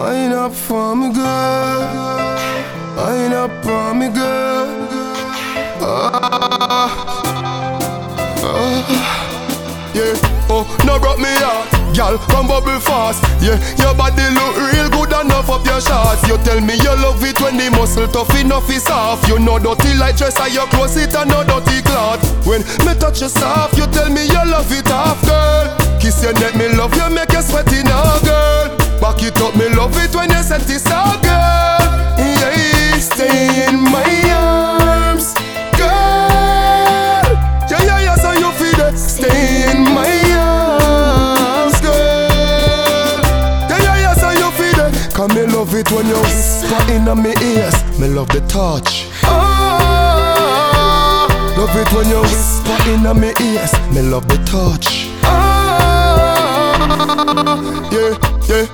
Wind up for me, girl. Wind up for me, girl. Ah, ah, yeah. Oh, now brought me out. Girl, come bubble fast. Yeah, your body look real good enough up your shots. You tell me you love it when the muscle tough enough is off. You know dirty like dress and your clothes it and no dirty cloth. When me touch you soft, you tell me you love it off, girl. Kiss your neck, me love you, make you sweaty now, girl. Back it up, me love it when you set it so girl. Yeah, stay in my arms, girl. Yeah, yeah, yeah, so you feel it. Stay in my arms, girl. Yeah, yeah, yeah, so you feel it. Cause me love it when you whisper in my ears. Me love the touch. Ah, love it when you whisper in my ears. Me love the touch. Ah, yeah, yeah.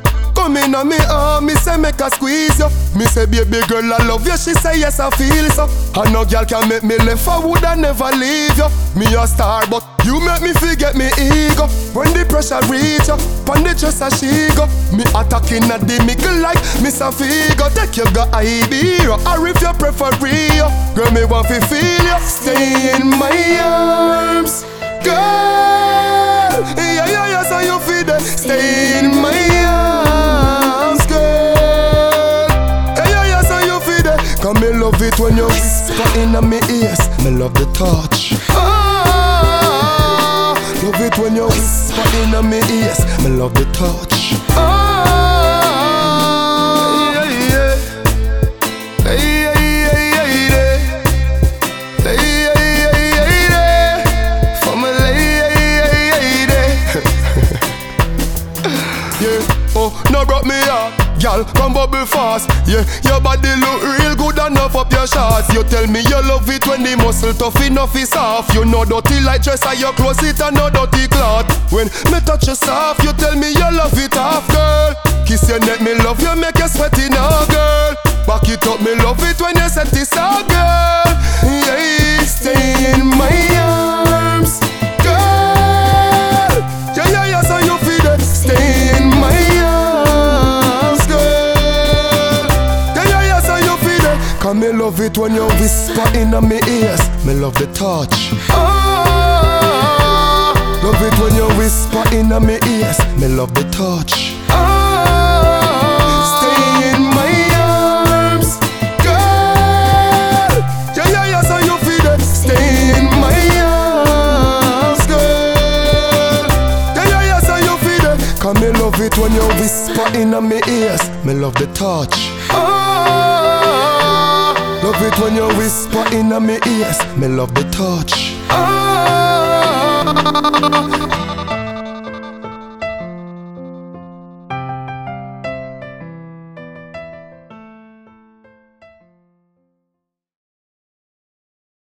Come in me arm, oh, me say make her squeeze you. Me say baby girl I love you, she say yes I feel so. And no girl can make me left, I would I never leave you. Me a star, but you make me forget me ego. When the pressure reach you, pon the chest a she go. Me attacking at the middle like Miss Figo. Take you go IB, or if you prefer real. Girl me want to feel you, stay in my arms, girl. Yeah yeah yeah, so you feel that, stay Cause me love it when you whisper in my ears. Me love the touch. Ah, love it when you whisper in my ears. Me love the touch. Ah, yeah, yeah. Hey. Yeah, oh, now brought me up. Girl, come bubble fast. Yeah, your body look real good enough up your shots. You tell me you love it when the muscle tough enough is off. You know dirty like dress and your clothes it and no dirty cloth. When me touch you soft, you tell me you love it off, girl. Kiss your neck, me love you, make you sweaty now, girl. Back it up, me love it when you set it so, girl. Cause me love it when you whisper in my ears. Me love the touch. Ah, love it when you whisper in my ears. Me love the touch. Ah, stay in my arms, girl. Yeah, yeah, yeah, so you feel it. Stay in my arms, girl. Yeah, yeah, yeah, so you feel it. Cause me love it when you whisper in my ears. Me love the touch. Ah, love it when you whisper in my ears. Me love the touch. Ah,